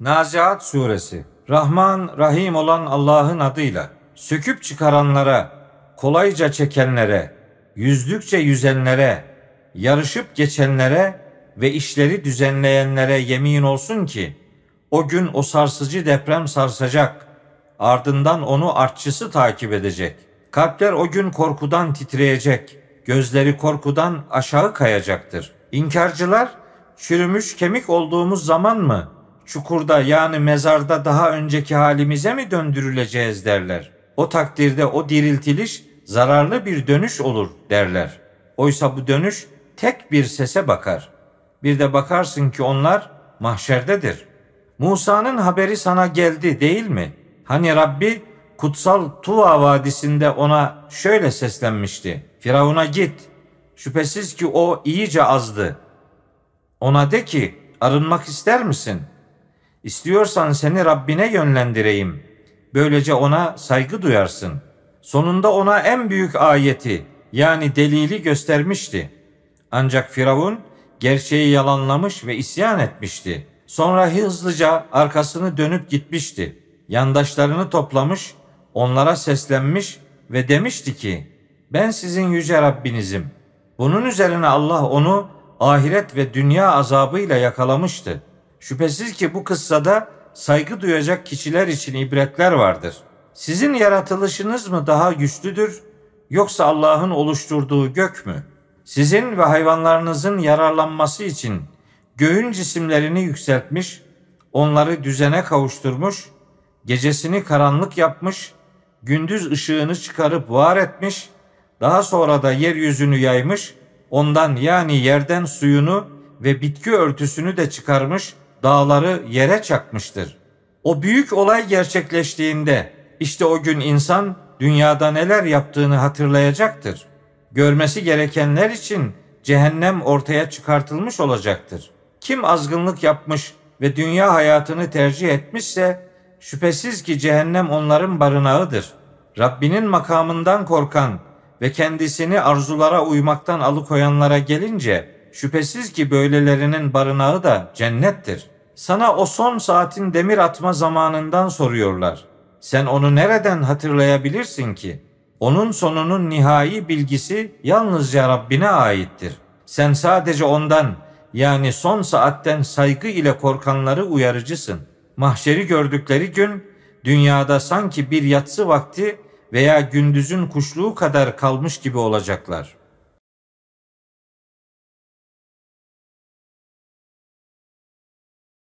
Naziat Suresi Rahman, Rahim olan Allah'ın adıyla söküp çıkaranlara, kolayca çekenlere, yüzdükçe yüzenlere, yarışıp geçenlere ve işleri düzenleyenlere yemin olsun ki o gün o sarsıcı deprem sarsacak. Ardından onu artçısı takip edecek. Kalpler o gün korkudan titreyecek. Gözleri korkudan aşağı kayacaktır. İnkarcılar çürümüş kemik olduğumuz zaman mı çukurda yani mezarda daha önceki halimize mi döndürüleceğiz derler. O takdirde o diriltiliş zararlı bir dönüş olur derler. Oysa bu dönüş tek bir sese bakar. Bir de bakarsın ki onlar mahşerdedir. Musa'nın haberi sana geldi değil mi? Hani Rabbi kutsal Tuva vadisinde ona şöyle seslenmişti. Firavun'a git. Şüphesiz ki o iyice azdı. Ona de ki arınmak ister misin? İstiyorsan seni Rabbine yönlendireyim. Böylece ona saygı duyarsın. Sonunda ona en büyük ayeti yani delili göstermişti. Ancak Firavun gerçeği yalanlamış ve isyan etmişti. Sonra hızlıca arkasını dönüp gitmişti. Yandaşlarını toplamış, onlara seslenmiş ve demişti ki, ben sizin yüce Rabbinizim. Bunun üzerine Allah onu ahiret ve dünya azabıyla yakalamıştı. Şüphesiz ki bu kıssada saygı duyacak kişiler için ibretler vardır. Sizin yaratılışınız mı daha güçlüdür yoksa Allah'ın oluşturduğu gök mü? Sizin ve hayvanlarınızın yararlanması için göğün cisimlerini yükseltmiş, onları düzene kavuşturmuş, gecesini karanlık yapmış, gündüz ışığını çıkarıp var etmiş, daha sonra da yeryüzünü yaymış, ondan yani yerden suyunu ve bitki örtüsünü de çıkarmış, dağları yere çakmıştır. O büyük olay gerçekleştiğinde işte o gün insan dünyada neler yaptığını hatırlayacaktır. Görmesi gerekenler için cehennem ortaya çıkartılmış olacaktır. Kim azgınlık yapmış ve dünya hayatını tercih etmişse şüphesiz ki cehennem onların barınağıdır. Rabbinin makamından korkan ve kendisini arzulara uymaktan alıkoyanlara gelince şüphesiz ki böylelerinin barınağı da cennettir. Sana o son saatin demir atma zamanından soruyorlar. Sen onu nereden hatırlayabilirsin ki? Onun sonunun nihai bilgisi yalnızca Rabbine aittir. Sen sadece ondan yani son saatten saygı ile korkanları uyarıcısın. Mahşeri gördükleri gün dünyada sanki bir yatsı vakti veya gündüzün kuşluğu kadar kalmış gibi olacaklar.''